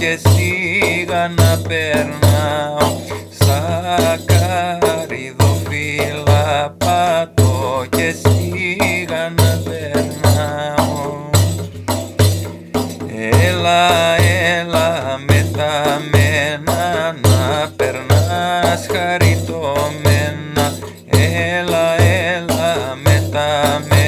και σίγα να περνάω Στα Έλα, έλα με τα μένα να περνάς χαριτωμένα. Έλα, έλα με τα μένα